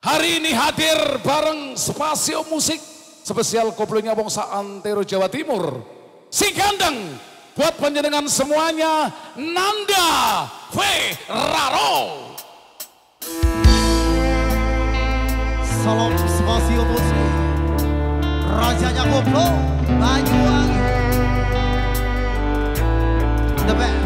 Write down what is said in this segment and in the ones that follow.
Hari ini hadir bareng Spasio Musik spesial koplingnya Bangsa Antero Jawa Timur. Si gandeng buat penjenengan semuanya Nanda Ferraro. Salam Spasio Musik Rajanya Koplo Banyuwangi The best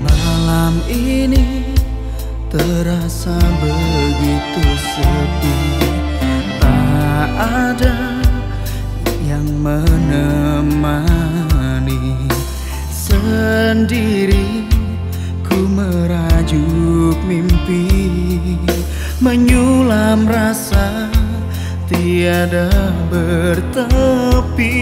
Malam ini terasa begitu sepi. Tak ada yang menemani. Sendiri ku merajuk mimpi. Menyulam rasa tiada bertepi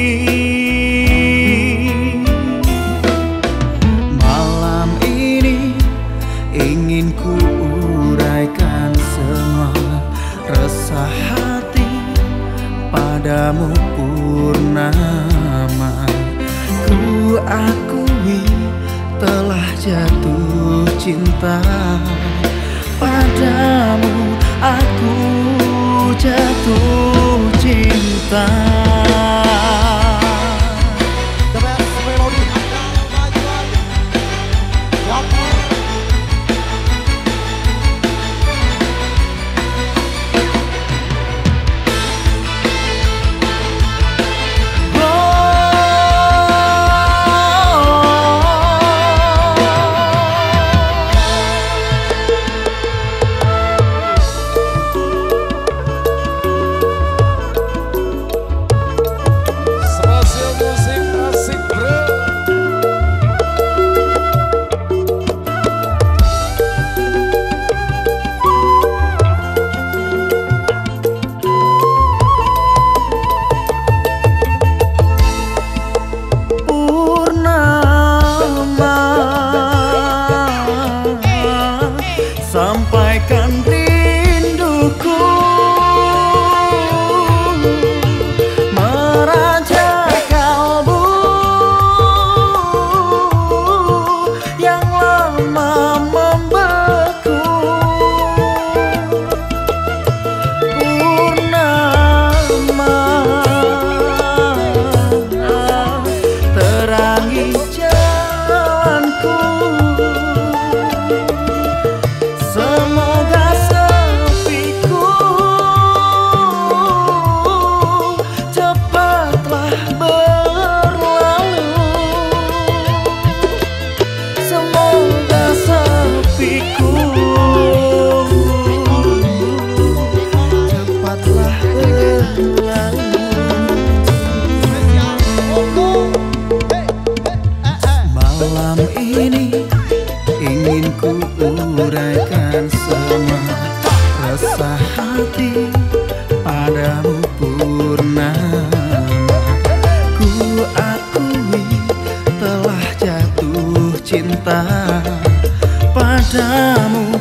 padamu purnama. Ku akui telah jatuh cinta padamu. Aku jatuh cinta cepatlah berlalu Malam ini ingin ku uraikan semua rasa hati padamu purnama. Ku akui telah jatuh cinta padamu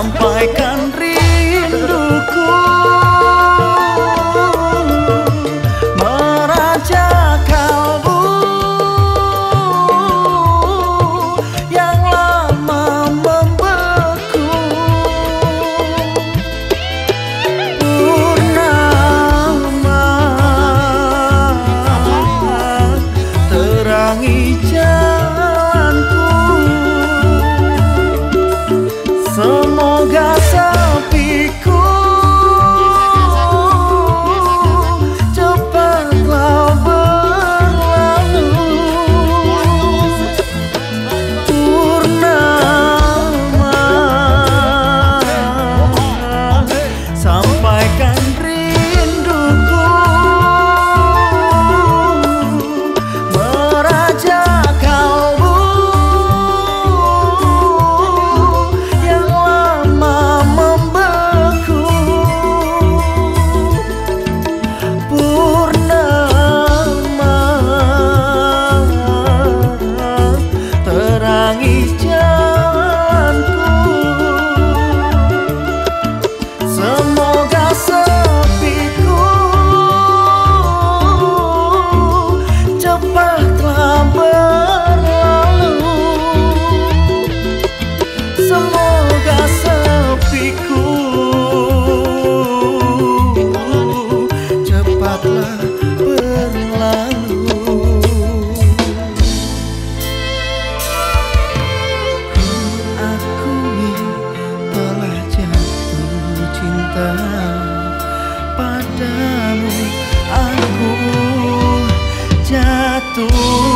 sampaikan padamu aku jatuh.